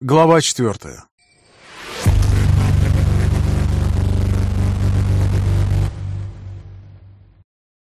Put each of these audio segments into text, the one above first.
Глава четвертая.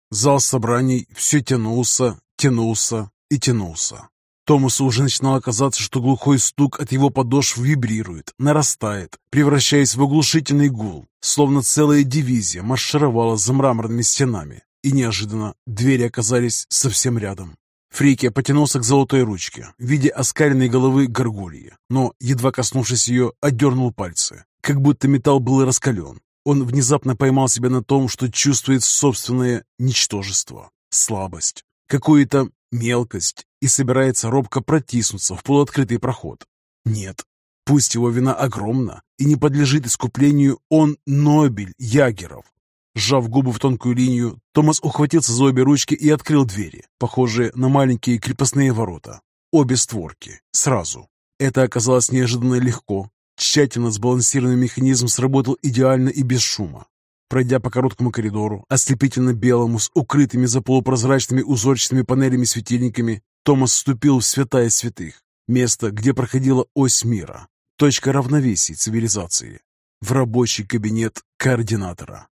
Зал собраний все тянулся, тянулся и тянулся. Томасу уже начинало казаться, что глухой стук от его подошв вибрирует, нарастает, превращаясь в оглушительный гул, словно целая дивизия маршировала за мраморными стенами. И неожиданно двери оказались совсем рядом. Фрике потянулся к золотой ручке в виде оскаленной головы горгульи, но, едва коснувшись ее, отдернул пальцы, как будто металл был раскален. Он внезапно поймал себя на том, что чувствует собственное ничтожество, слабость, какую-то мелкость и собирается робко протиснуться в полуоткрытый проход. Нет, пусть его вина огромна и не подлежит искуплению, он Нобель Ягеров, Сжав губы в тонкую линию, Томас ухватился за обе ручки и открыл двери, похожие на маленькие крепостные ворота. Обе створки. Сразу. Это оказалось неожиданно легко. Тщательно сбалансированный механизм сработал идеально и без шума. Пройдя по короткому коридору, ослепительно белому, с укрытыми за полупрозрачными узорчатыми панелями-светильниками, Томас вступил в святая святых, место, где проходила ось мира, точка равновесия цивилизации, в рабочий кабинет координатора.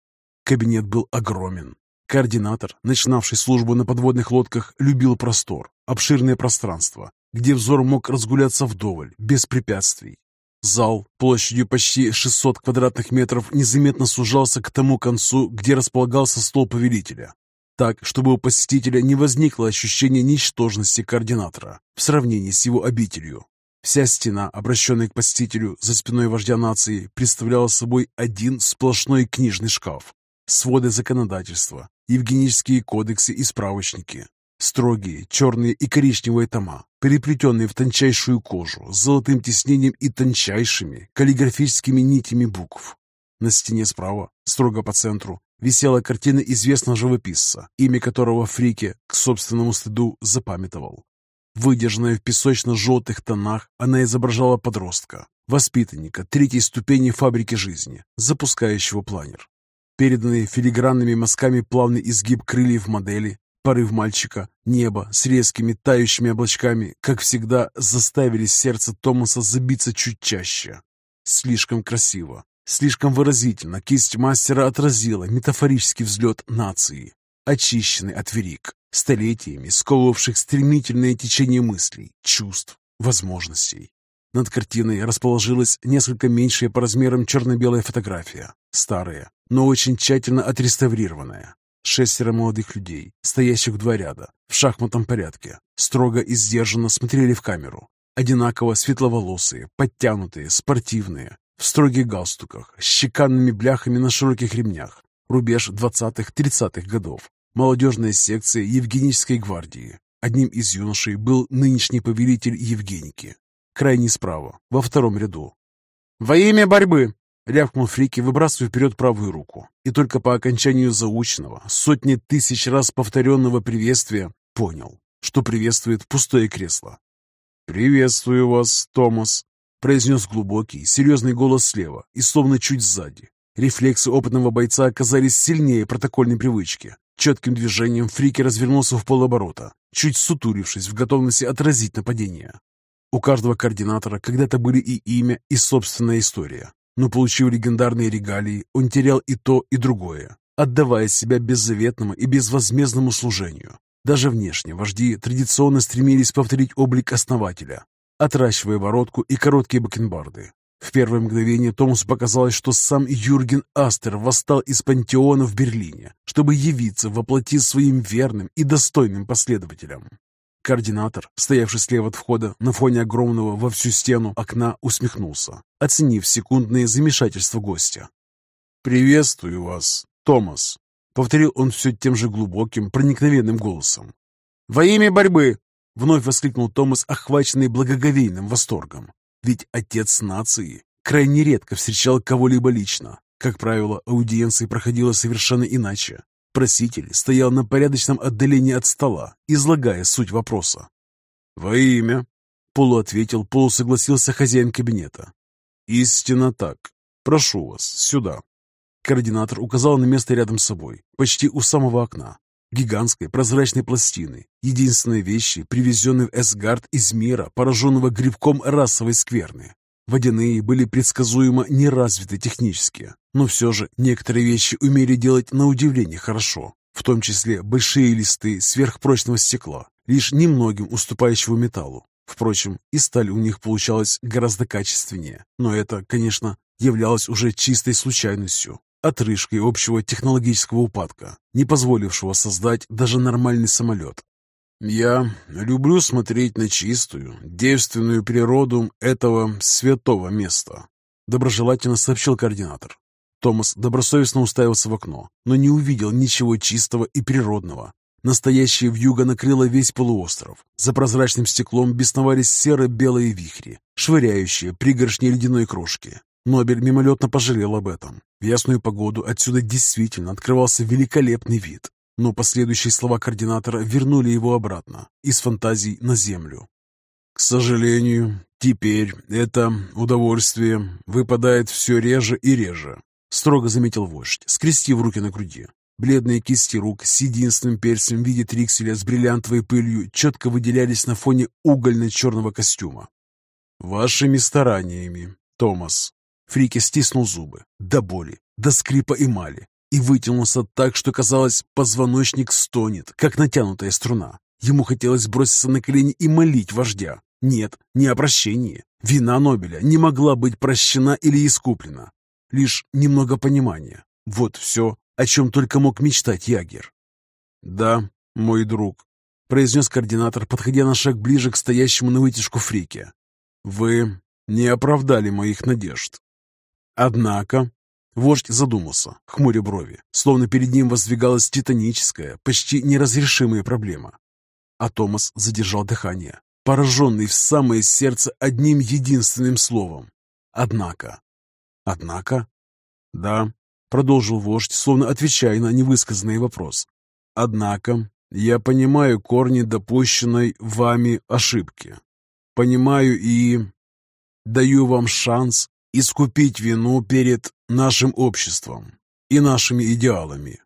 Кабинет был огромен. Координатор, начинавший службу на подводных лодках, любил простор, обширное пространство, где взор мог разгуляться вдоволь, без препятствий. Зал площадью почти 600 квадратных метров незаметно сужался к тому концу, где располагался стол повелителя. Так, чтобы у посетителя не возникло ощущения ничтожности координатора в сравнении с его обителью. Вся стена, обращенная к посетителю за спиной вождя нации, представляла собой один сплошной книжный шкаф, своды законодательства, евгенические кодексы и справочники, строгие черные и коричневые тома, переплетенные в тончайшую кожу с золотым тиснением и тончайшими каллиграфическими нитями букв. На стене справа, строго по центру, висела картина известного живописца, имя которого Фрике, к собственному стыду, запамятовал. Выдержанная в песочно-желтых тонах, она изображала подростка, воспитанника третьей ступени фабрики жизни, запускающего планер. Переданный филигранными мазками плавный изгиб крыльев модели, порыв мальчика, небо с резкими тающими облачками, как всегда, заставили сердце Томаса забиться чуть чаще. Слишком красиво, слишком выразительно кисть мастера отразила метафорический взлет нации, очищенный от верик, столетиями сковывавших стремительное течение мыслей, чувств, возможностей. Над картиной расположилась несколько меньшая по размерам черно-белая фотография, старая, но очень тщательно отреставрированная. Шестеро молодых людей, стоящих в два ряда, в шахматном порядке, строго и сдержанно смотрели в камеру. Одинаково светловолосые, подтянутые, спортивные, в строгих галстуках, с чеканными бляхами на широких ремнях. Рубеж 20-30-х годов. Молодежная секция Евгенической гвардии. Одним из юношей был нынешний повелитель Евгеники. Крайний справа, во втором ряду. «Во имя борьбы!» Рявкнул Фрики, выбрасывая вперед правую руку. И только по окончанию заученного, сотни тысяч раз повторенного приветствия, понял, что приветствует пустое кресло. «Приветствую вас, Томас», — произнес глубокий, серьезный голос слева и словно чуть сзади. Рефлексы опытного бойца оказались сильнее протокольной привычки. Четким движением Фрики развернулся в полоборота, чуть сутурившись в готовности отразить нападение. У каждого координатора когда-то были и имя, и собственная история. Но получив легендарные регалии, он терял и то, и другое, отдавая себя беззаветному и безвозмездному служению. Даже внешне вожди традиционно стремились повторить облик основателя, отращивая бородку и короткие бакенбарды. В первое мгновение Томасу показалось, что сам Юрген Астер восстал из пантеона в Берлине, чтобы явиться воплоти своим верным и достойным последователям. Координатор, стоявший слева от входа, на фоне огромного во всю стену окна, усмехнулся, оценив секундное замешательство гостя. «Приветствую вас, Томас», — повторил он все тем же глубоким, проникновенным голосом. «Во имя борьбы!» — вновь воскликнул Томас, охваченный благоговейным восторгом. Ведь отец нации крайне редко встречал кого-либо лично. Как правило, аудиенция проходила совершенно иначе. Проситель стоял на порядочном отдалении от стола, излагая суть вопроса. «Во имя?» — полуответил, полусогласился хозяин кабинета. «Истинно так. Прошу вас, сюда». Координатор указал на место рядом с собой, почти у самого окна. гигантской прозрачной пластины, единственной вещи, привезенной в Эсгард из мира, пораженного грибком расовой скверны. Водяные были предсказуемо неразвиты технически, но все же некоторые вещи умели делать на удивление хорошо, в том числе большие листы сверхпрочного стекла, лишь немногим уступающего металлу. Впрочем, и сталь у них получалась гораздо качественнее, но это, конечно, являлось уже чистой случайностью, отрыжкой общего технологического упадка, не позволившего создать даже нормальный самолет. Я люблю смотреть на чистую, девственную природу этого святого места, доброжелательно сообщил координатор. Томас добросовестно уставился в окно, но не увидел ничего чистого и природного. Настоящая вьюга накрыла весь полуостров. За прозрачным стеклом бесновались серо-белые вихри, швыряющие пригоршни ледяной крошки. Нобель мимолетно пожалел об этом. В ясную погоду отсюда действительно открывался великолепный вид, но последующие слова координатора вернули его обратно, из фантазий на землю. К сожалению, теперь это удовольствие выпадает все реже и реже, строго заметил вождь, скрестив руки на груди. Бледные кисти рук с единственным перстнем в виде трикселя с бриллиантовой пылью четко выделялись на фоне угольно-черного костюма. «Вашими стараниями, Томас!» Фрики стиснул зубы до боли, до скрипа эмали и вытянулся так, что, казалось, позвоночник стонет, как натянутая струна. Ему хотелось броситься на колени и молить вождя. Нет, не о прощении. Вина Нобеля не могла быть прощена или искуплена. Лишь немного понимания. Вот все, о чем только мог мечтать Ягер. «Да, мой друг», — произнес координатор, подходя на шаг ближе к стоящему на вытяжку Фрике. «Вы не оправдали моих надежд. Однако Вождь задумался, хмуря брови, словно перед ним воздвигалась титаническая, почти неразрешимая проблема. А Томас задержал дыхание, пораженный в самое сердце одним единственным словом. Однако. Однако? Да, продолжил вождь, словно отвечая на невысказанный вопрос. Однако я понимаю корни допущенной вами ошибки. Понимаю и даю вам шанс искупить вину перед нашим обществом и нашими идеалами.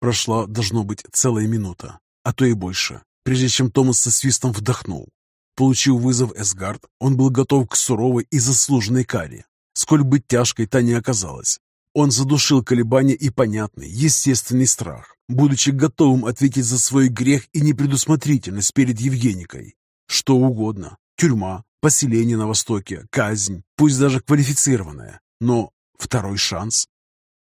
Прошла, должно быть, целая минута, а то и больше, прежде чем Томас со свистом вдохнул. Получив вызов Эсгард, он был готов к суровой и заслуженной каре, сколь бы тяжкой та не оказалась. Он задушил колебания и понятный, естественный страх, будучи готовым ответить за свой грех и непредусмотрительность перед Евгеникой. Что угодно, тюрьма, поселение на Востоке, казнь, пусть даже квалифицированная, но второй шанс.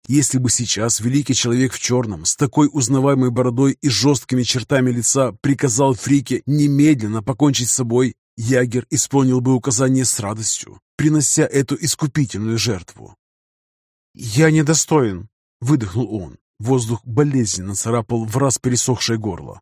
Если бы сейчас великий человек в черном с такой узнаваемой бородой и жесткими чертами лица приказал Фрике немедленно покончить с собой, Ягер исполнил бы указание с радостью, принося эту искупительную жертву. «Я недостоин», — выдохнул он. Воздух болезненно царапал в раз пересохшее горло.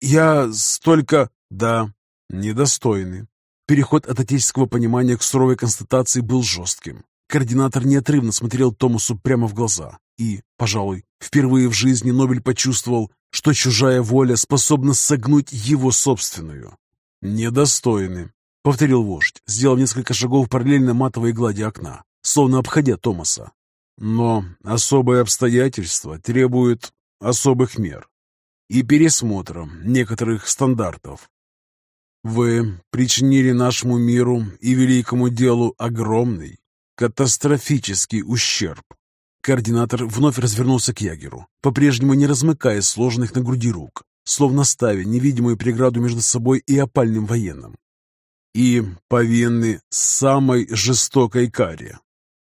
«Я столько...» «Да, недостойны», Переход от отеческого понимания к суровой констатации был жестким. Координатор неотрывно смотрел Томасу прямо в глаза. И, пожалуй, впервые в жизни Нобель почувствовал, что чужая воля способна согнуть его собственную. «Недостойны», — повторил вождь, сделав несколько шагов параллельно матовой глади окна, словно обходя Томаса. «Но особые обстоятельства требуют особых мер и пересмотра некоторых стандартов. Вы причинили нашему миру и великому делу огромный, катастрофический ущерб. Координатор вновь развернулся к Ягеру, по-прежнему не размыкая сложенных на груди рук, словно ставя невидимую преграду между собой и опальным военным. И повинны самой жестокой каре.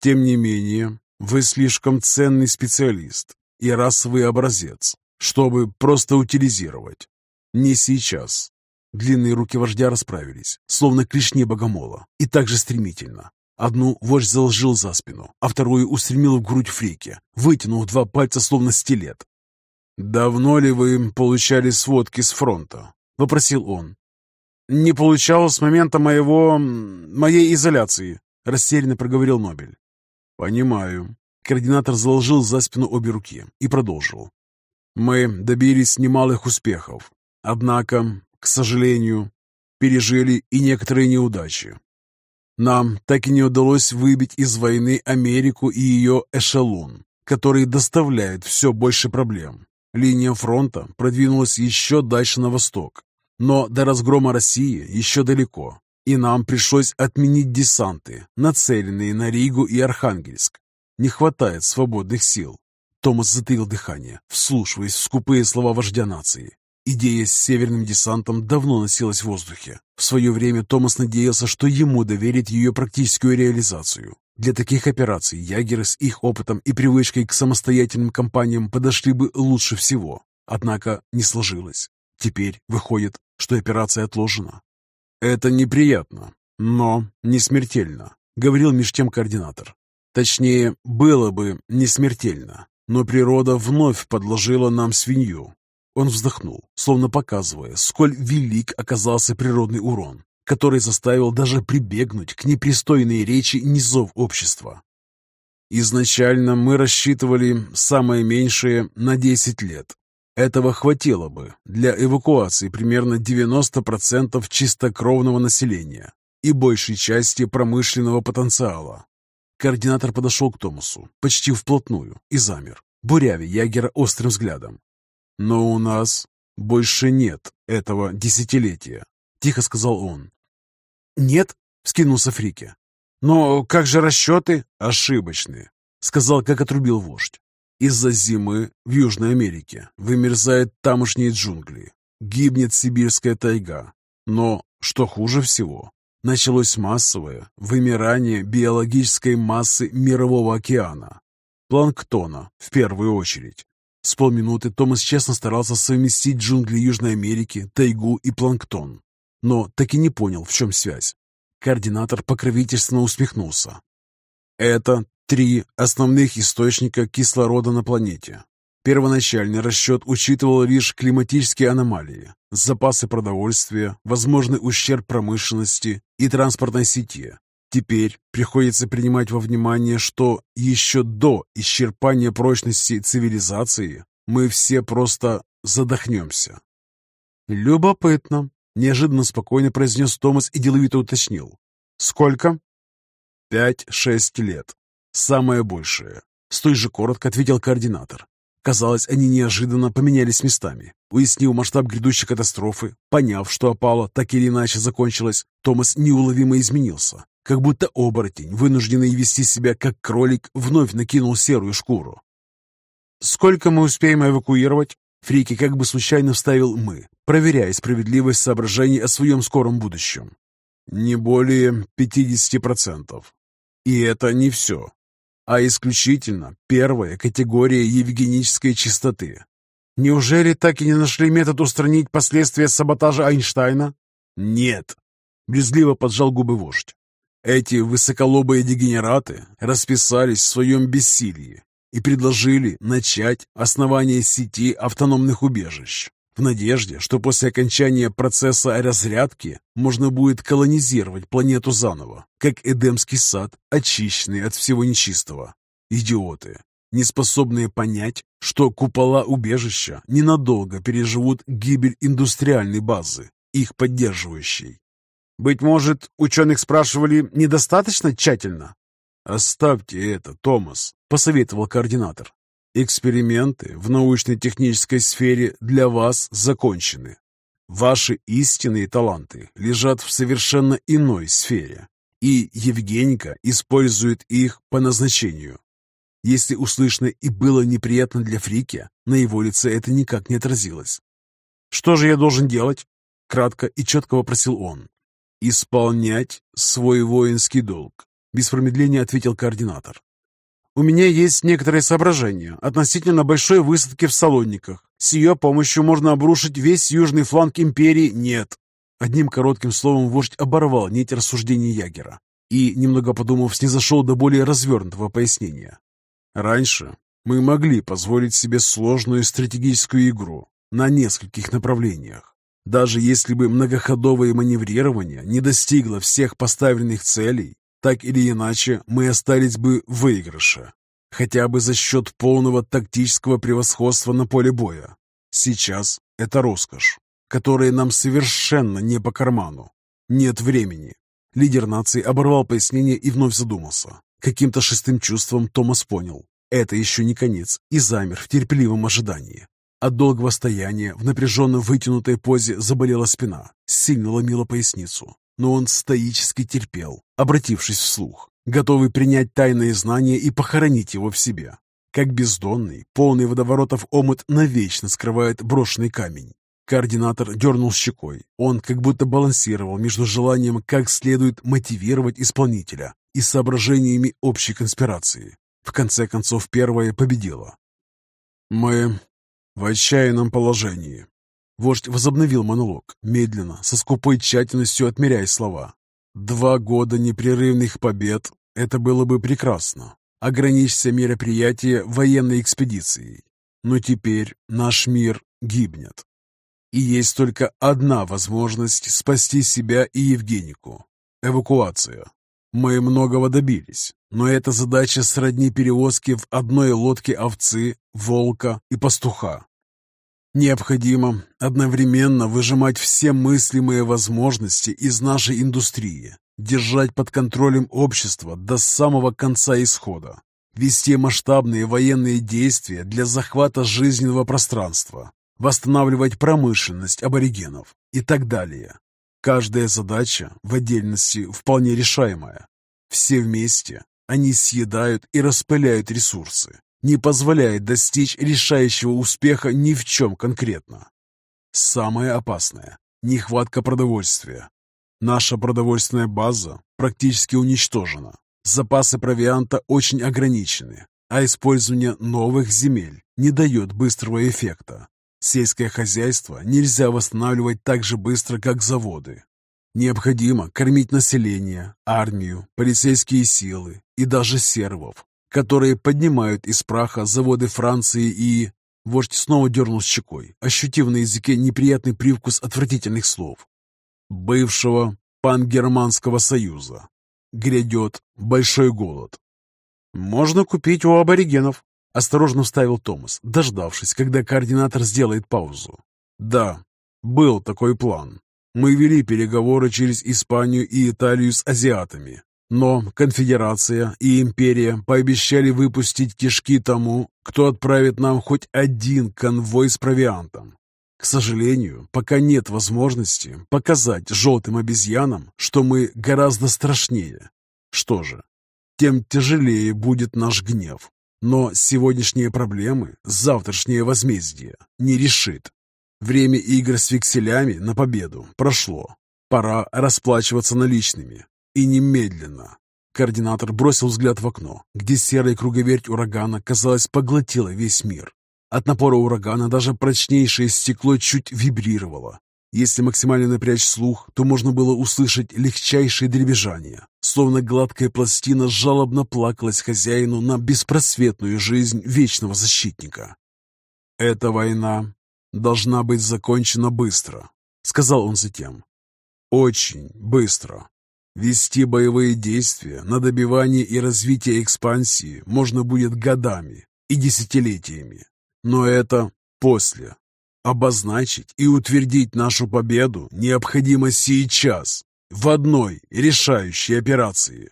Тем не менее, вы слишком ценный специалист и расовый образец, чтобы просто утилизировать. Не сейчас. Длинные руки вождя расправились, словно клешни богомола, и так же стремительно. Одну вождь заложил за спину, а вторую устремил в грудь Фрике, вытянув два пальца, словно стилет. «Давно ли вы получали сводки с фронта?» — вопросил он. «Не получал с момента моего... моей изоляции», — растерянно проговорил Нобель. «Понимаю». Координатор заложил за спину обе руки и продолжил. «Мы добились немалых успехов. Однако к сожалению, пережили и некоторые неудачи. Нам так и не удалось выбить из войны Америку и ее эшелон, который доставляет все больше проблем. Линия фронта продвинулась еще дальше на восток, но до разгрома России еще далеко, и нам пришлось отменить десанты, нацеленные на Ригу и Архангельск. Не хватает свободных сил. Томас затаил дыхание, вслушиваясь в скупые слова вождя нации. Идея с северным десантом давно носилась в воздухе. В свое время Томас надеялся, что ему доверит ее практическую реализацию. Для таких операций ягеры с их опытом и привычкой к самостоятельным компаниям подошли бы лучше всего. Однако не сложилось. Теперь выходит, что операция отложена. «Это неприятно, но не смертельно», — говорил меж тем координатор. Точнее, было бы не смертельно, но природа вновь подложила нам свинью. Он вздохнул, словно показывая, сколь велик оказался природный урон, который заставил даже прибегнуть к непристойной речи низов общества. Изначально мы рассчитывали самое меньшее на 10 лет. Этого хватило бы для эвакуации примерно 90% чистокровного населения и большей части промышленного потенциала. Координатор подошел к Томасу почти вплотную и замер, буряви Ягера острым взглядом. «Но у нас больше нет этого десятилетия», — тихо сказал он. «Нет?» — вскинулся Фрике. «Но как же расчеты?» «Ошибочные», — сказал, как отрубил вождь. «Из-за зимы в Южной Америке вымерзают тамошние джунгли, гибнет сибирская тайга. Но, что хуже всего, началось массовое вымирание биологической массы Мирового океана. Планктона, в первую очередь. С полминуты Томас честно старался совместить джунгли Южной Америки, тайгу и планктон, но так и не понял, в чем связь. Координатор покровительственно усмехнулся. Это три основных источника кислорода на планете. Первоначальный расчет учитывал лишь климатические аномалии, запасы продовольствия, возможный ущерб промышленности и транспортной сети. Теперь приходится принимать во внимание, что еще до исчерпания прочности цивилизации мы все просто задохнемся. «Любопытно», — неожиданно спокойно произнес Томас и деловито уточнил. «Сколько?» «Пять-шесть лет. Самое большее», — столь же коротко ответил координатор. Казалось, они неожиданно поменялись местами. Уяснив масштаб грядущей катастрофы, поняв, что опала так или иначе закончилась, Томас неуловимо изменился. Как будто оборотень, вынужденный вести себя как кролик, вновь накинул серую шкуру. «Сколько мы успеем эвакуировать?» Фрики как бы случайно вставил «мы», проверяя справедливость соображений о своем скором будущем. «Не более 50%. И это не все а исключительно первая категория евгенической чистоты. Неужели так и не нашли метод устранить последствия саботажа Эйнштейна? Нет, брезгливо поджал губы вождь. Эти высоколобые дегенераты расписались в своем бессилии и предложили начать основание сети автономных убежищ в надежде, что после окончания процесса разрядки можно будет колонизировать планету заново, как Эдемский сад, очищенный от всего нечистого. Идиоты, не способные понять, что купола убежища ненадолго переживут гибель индустриальной базы, их поддерживающей. Быть может, ученых спрашивали недостаточно тщательно? «Оставьте это, Томас», — посоветовал координатор. Эксперименты в научно-технической сфере для вас закончены. Ваши истинные таланты лежат в совершенно иной сфере, и Евгенька использует их по назначению. Если услышно и было неприятно для Фрики, на его лице это никак не отразилось. «Что же я должен делать?» — кратко и четко вопросил он. «Исполнять свой воинский долг», — без промедления ответил координатор. У меня есть некоторые соображения относительно большой высадки в Салониках. С ее помощью можно обрушить весь южный фланг империи. Нет. Одним коротким словом вождь оборвал нить рассуждений Ягера и, немного подумав, снизошел до более развернутого пояснения. Раньше мы могли позволить себе сложную стратегическую игру на нескольких направлениях. Даже если бы многоходовое маневрирование не достигло всех поставленных целей, так или иначе, мы остались бы в выигрыше. Хотя бы за счет полного тактического превосходства на поле боя. Сейчас это роскошь, которая нам совершенно не по карману. Нет времени. Лидер нации оборвал пояснение и вновь задумался. Каким-то шестым чувством Томас понял. Это еще не конец и замер в терпеливом ожидании. От долгого стояния в напряженно вытянутой позе заболела спина, сильно ломила поясницу. Но он стоически терпел, обратившись вслух, готовый принять тайные знания и похоронить его в себе. Как бездонный, полный водоворотов омут навечно скрывает брошенный камень. Координатор дернул щекой. Он как будто балансировал между желанием как следует мотивировать исполнителя и соображениями общей конспирации. В конце концов, первое победило. «Мы в отчаянном положении». Вождь возобновил монолог, медленно, со скупой тщательностью отмеряя слова. «Два года непрерывных побед — это было бы прекрасно. Ограничься мероприятие военной экспедицией. Но теперь наш мир гибнет. И есть только одна возможность спасти себя и Евгенику – эвакуация. Мы многого добились, но эта задача сродни перевозки в одной лодке овцы, волка и пастуха. Необходимо одновременно выжимать все мыслимые возможности из нашей индустрии, держать под контролем общество до самого конца исхода, вести масштабные военные действия для захвата жизненного пространства, восстанавливать промышленность аборигенов и так далее. Каждая задача в отдельности вполне решаемая. Все вместе они съедают и распыляют ресурсы, не позволяя достичь решающего успеха ни в чем конкретно. Самое опасное – нехватка продовольствия. Наша продовольственная база практически уничтожена. Запасы провианта очень ограничены, а использование новых земель не дает быстрого эффекта. Сельское хозяйство нельзя восстанавливать так же быстро, как заводы. Необходимо кормить население, армию, полицейские силы и даже сервов, которые поднимают из праха заводы Франции и... Вождь снова дернул щекой, ощутив на языке неприятный привкус отвратительных слов. Бывшего пангерманского союза. Грядет большой голод. Можно купить у аборигенов, Осторожно вставил Томас, дождавшись, когда координатор сделает паузу. «Да, был такой план. Мы вели переговоры через Испанию и Италию с азиатами, но конфедерация и империя пообещали выпустить кишки тому, кто отправит нам хоть один конвой с провиантом. К сожалению, пока нет возможности показать желтым обезьянам, что мы гораздо страшнее. Что же, тем тяжелее будет наш гнев. Но сегодняшние проблемы завтрашнее возмездие не решит. Время игр с векселями на победу прошло. Пора расплачиваться наличными. И немедленно. Координатор бросил взгляд в окно, где серая круговерть урагана, казалось, поглотила весь мир. От напора урагана даже прочнейшее стекло чуть вибрировало, если максимально напрячь слух, то можно было услышать легчайшее дребезжание, словно гладкая пластина жалобно плакалась хозяину на беспросветную жизнь вечного защитника. «Эта война должна быть закончена быстро», — сказал он затем. «Очень быстро. Вести боевые действия на добивание и развитие экспансии можно будет годами и десятилетиями, но это после, Обозначить и утвердить нашу победу необходимо сейчас, в одной решающей операции.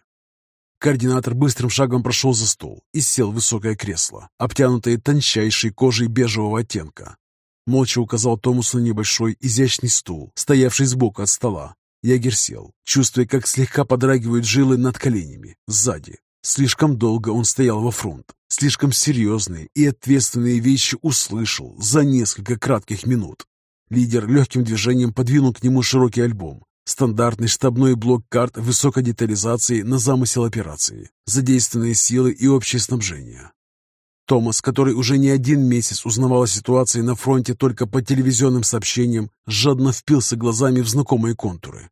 Координатор быстрым шагом прошел за стол и сел в высокое кресло, обтянутое тончайшей кожей бежевого оттенка. Молча указал Томусу на небольшой изящный стул, стоявший сбоку от стола. Ягер сел, чувствуя, как слегка подрагивают жилы над коленями, сзади. Слишком долго он стоял во фронт, слишком серьезные и ответственные вещи услышал за несколько кратких минут. Лидер легким движением подвинул к нему широкий альбом. Стандартный штабной блок карт высокой детализации на замысел операции, задействованные силы и общее снабжение. Томас, который уже не один месяц узнавал о ситуации на фронте только по телевизионным сообщениям, жадно впился глазами в знакомые контуры.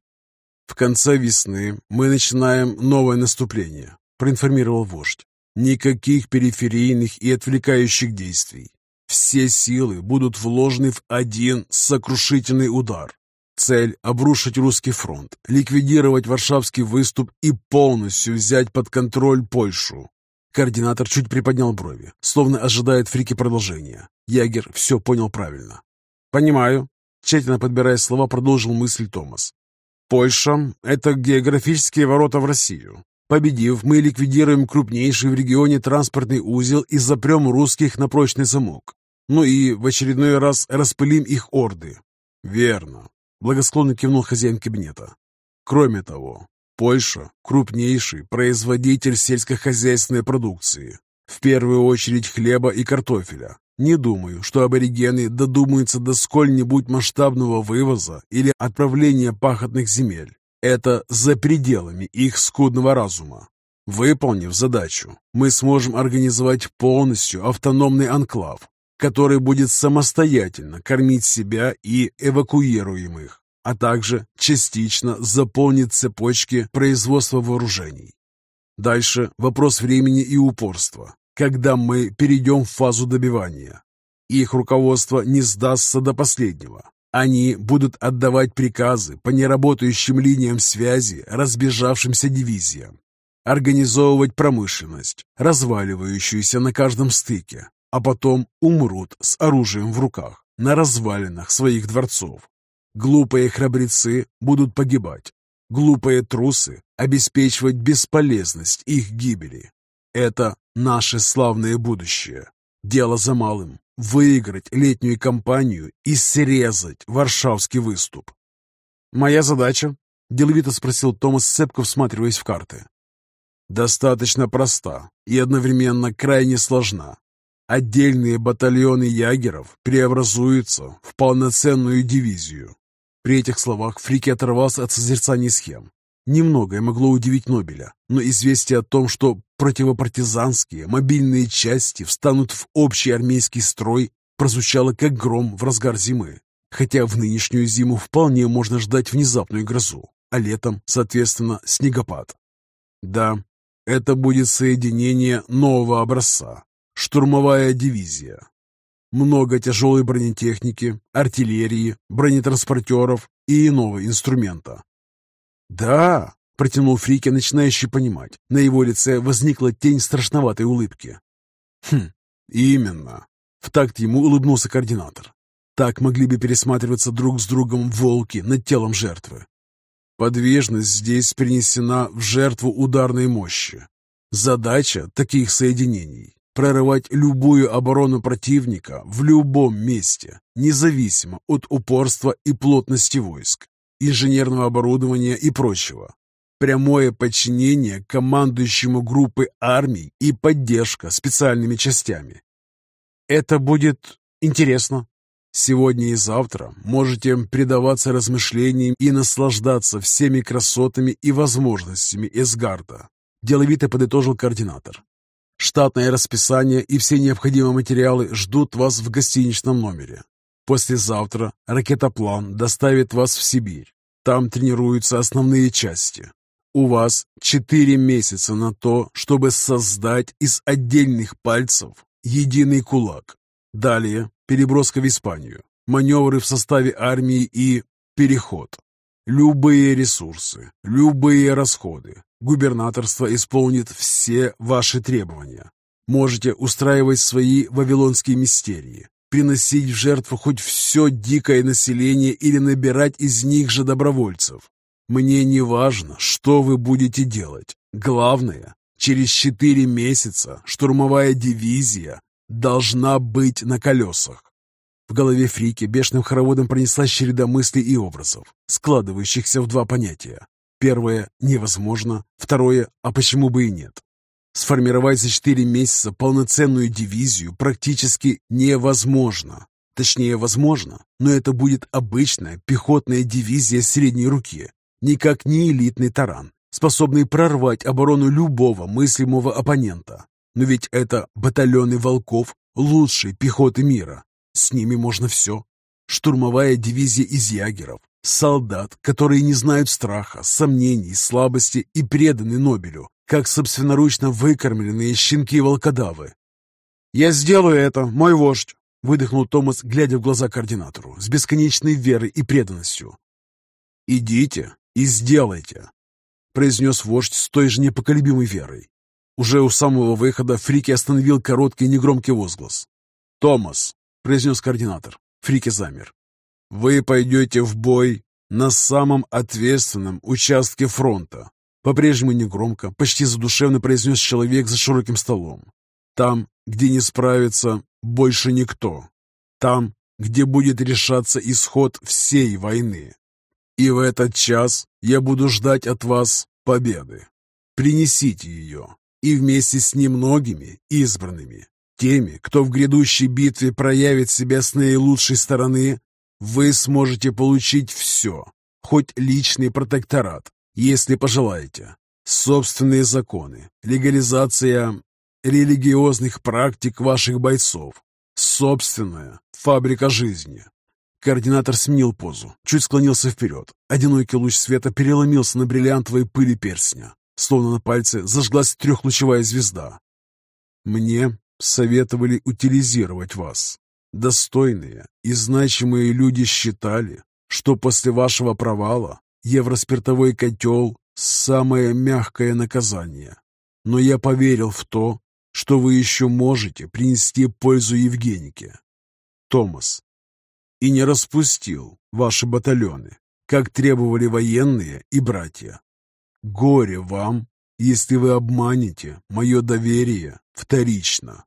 В конце весны мы начинаем новое наступление проинформировал вождь. Никаких периферийных и отвлекающих действий. Все силы будут вложены в один сокрушительный удар. Цель – обрушить русский фронт, ликвидировать Варшавский выступ и полностью взять под контроль Польшу. Координатор чуть приподнял брови, словно ожидает фрики продолжения. Ягер все понял правильно. «Понимаю», – тщательно подбирая слова, продолжил мысль Томас. «Польша – это географические ворота в Россию. Победив, мы ликвидируем крупнейший в регионе транспортный узел и запрем русских на прочный замок. Ну и в очередной раз распылим их орды. Верно. Благосклонно кивнул хозяин кабинета. Кроме того, Польша – крупнейший производитель сельскохозяйственной продукции. В первую очередь хлеба и картофеля. Не думаю, что аборигены додумаются до сколь-нибудь масштабного вывоза или отправления пахотных земель. Это за пределами их скудного разума. Выполнив задачу, мы сможем организовать полностью автономный анклав, который будет самостоятельно кормить себя и эвакуируемых, а также частично заполнит цепочки производства вооружений. Дальше вопрос времени и упорства, когда мы перейдем в фазу добивания. Их руководство не сдастся до последнего. Они будут отдавать приказы по неработающим линиям связи разбежавшимся дивизиям, организовывать промышленность, разваливающуюся на каждом стыке, а потом умрут с оружием в руках на развалинах своих дворцов. Глупые храбрецы будут погибать, глупые трусы обеспечивать бесполезность их гибели. Это наше славное будущее. Дело за малым – выиграть летнюю кампанию и срезать варшавский выступ. «Моя задача?» – деловито спросил Томас, цепко всматриваясь в карты. «Достаточно проста и одновременно крайне сложна. Отдельные батальоны ягеров преобразуются в полноценную дивизию. При этих словах Фрики оторвался от созерцания схем. Немногое могло удивить Нобеля, но известие о том, что противопартизанские мобильные части встанут в общий армейский строй, прозвучало как гром в разгар зимы. Хотя в нынешнюю зиму вполне можно ждать внезапную грозу, а летом, соответственно, снегопад. Да, это будет соединение нового образца, штурмовая дивизия. Много тяжелой бронетехники, артиллерии, бронетранспортеров и иного инструмента. «Да!» — протянул Фрике, начинающий понимать. На его лице возникла тень страшноватой улыбки. «Хм, именно!» — в такт ему улыбнулся координатор. Так могли бы пересматриваться друг с другом волки над телом жертвы. Подвижность здесь принесена в жертву ударной мощи. Задача таких соединений прорывать любую оборону противника в любом месте, независимо от упорства и плотности войск, инженерного оборудования и прочего. Прямое подчинение командующему группы армий и поддержка специальными частями. Это будет интересно. Сегодня и завтра можете предаваться размышлениям и наслаждаться всеми красотами и возможностями Эсгарда, деловито подытожил координатор. Штатное расписание и все необходимые материалы ждут вас в гостиничном номере. Послезавтра ракетоплан доставит вас в Сибирь. Там тренируются основные части. У вас четыре месяца на то, чтобы создать из отдельных пальцев единый кулак. Далее переброска в Испанию, маневры в составе армии и переход. Любые ресурсы, любые расходы, Губернаторство исполнит все ваши требования. Можете устраивать свои вавилонские мистерии, приносить в жертву хоть все дикое население или набирать из них же добровольцев. Мне не важно, что вы будете делать. Главное, через четыре месяца штурмовая дивизия должна быть на колесах. В голове Фрики бешеным хороводом пронеслась череда мыслей и образов, складывающихся в два понятия Первое – невозможно. Второе – а почему бы и нет? Сформировать за 4 месяца полноценную дивизию практически невозможно. Точнее, возможно, но это будет обычная пехотная дивизия средней руки, никак не элитный таран, способный прорвать оборону любого мыслимого оппонента. Но ведь это батальоны волков лучшей пехоты мира. С ними можно все. Штурмовая дивизия из ягеров, Солдат, которые не знают страха, сомнений, слабости и преданы Нобелю, как собственноручно выкормленные щенки-волкодавы. «Я сделаю это, мой вождь!» — выдохнул Томас, глядя в глаза координатору, с бесконечной верой и преданностью. «Идите и сделайте!» — произнес вождь с той же непоколебимой верой. Уже у самого выхода Фрики остановил короткий негромкий возглас. «Томас!» — произнес координатор. Фрики замер. Вы пойдете в бой на самом ответственном участке фронта. По-прежнему негромко, почти задушевно произнес человек за широким столом. Там, где не справится больше никто. Там, где будет решаться исход всей войны. И в этот час я буду ждать от вас победы. Принесите ее, и вместе с немногими избранными, теми, кто в грядущей битве проявит себя с наилучшей стороны, вы сможете получить все, хоть личный протекторат, если пожелаете, собственные законы, легализация религиозных практик ваших бойцов, собственная фабрика жизни. Координатор сменил позу, чуть склонился вперед. Одинокий луч света переломился на бриллиантовой пыли перстня. Словно на пальце зажглась трехлучевая звезда. Мне советовали утилизировать вас. Достойные и значимые люди считали, что после вашего провала евроспиртовой котел – самое мягкое наказание. Но я поверил в то, что вы еще можете принести пользу Евгенике. Томас. И не распустил ваши батальоны, как требовали военные и братья. Горе вам, если вы обманете мое доверие вторично.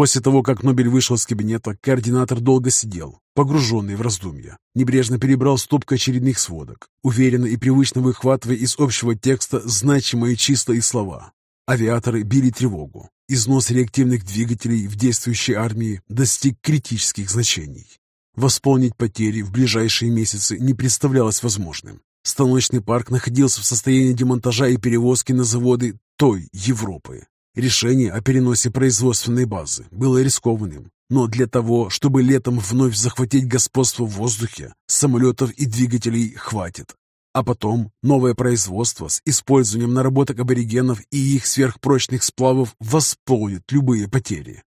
После того, как Нобель вышел из кабинета, координатор долго сидел, погруженный в раздумья. Небрежно перебрал стопку очередных сводок, уверенно и привычно выхватывая из общего текста значимые числа и слова. Авиаторы били тревогу. Износ реактивных двигателей в действующей армии достиг критических значений. Восполнить потери в ближайшие месяцы не представлялось возможным. Станочный парк находился в состоянии демонтажа и перевозки на заводы той Европы. Решение о переносе производственной базы было рискованным, но для того, чтобы летом вновь захватить господство в воздухе, самолетов и двигателей хватит. А потом новое производство с использованием наработок аборигенов и их сверхпрочных сплавов восполнит любые потери.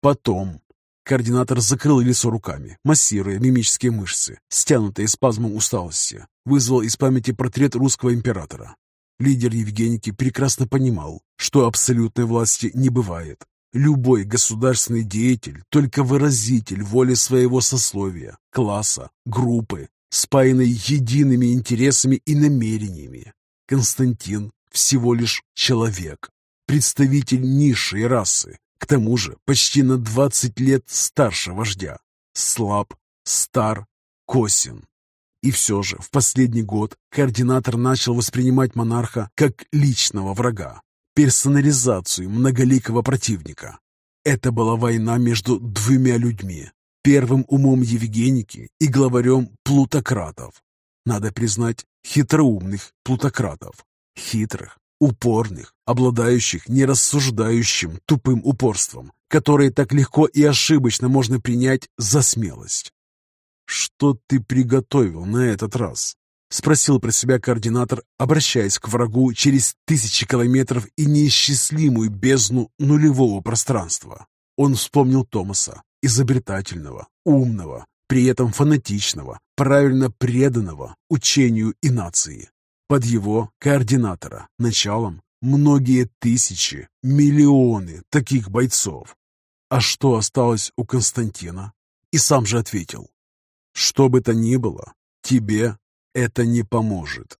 Потом Координатор закрыл лицо руками, массируя мимические мышцы, стянутые спазмом усталости. Вызвал из памяти портрет русского императора. Лидер Евгеники прекрасно понимал, что абсолютной власти не бывает. Любой государственный деятель – только выразитель воли своего сословия, класса, группы, спаянной едиными интересами и намерениями. Константин всего лишь человек, представитель низшей расы, к тому же почти на 20 лет старше вождя. Слаб, стар, косен. И все же в последний год координатор начал воспринимать монарха как личного врага, персонализацию многоликого противника. Это была война между двумя людьми, первым умом Евгеники и главарем плутократов. Надо признать, хитроумных плутократов, хитрых, упорных, обладающих нерассуждающим тупым упорством, которое так легко и ошибочно можно принять за смелость. «Что ты приготовил на этот раз?» — спросил про себя координатор, обращаясь к врагу через тысячи километров и неисчислимую бездну нулевого пространства. Он вспомнил Томаса, изобретательного, умного, при этом фанатичного, правильно преданного учению и нации. Под его координатора, началом, многие тысячи, миллионы таких бойцов. А что осталось у Константина? И сам же ответил, что бы то ни было, тебе это не поможет.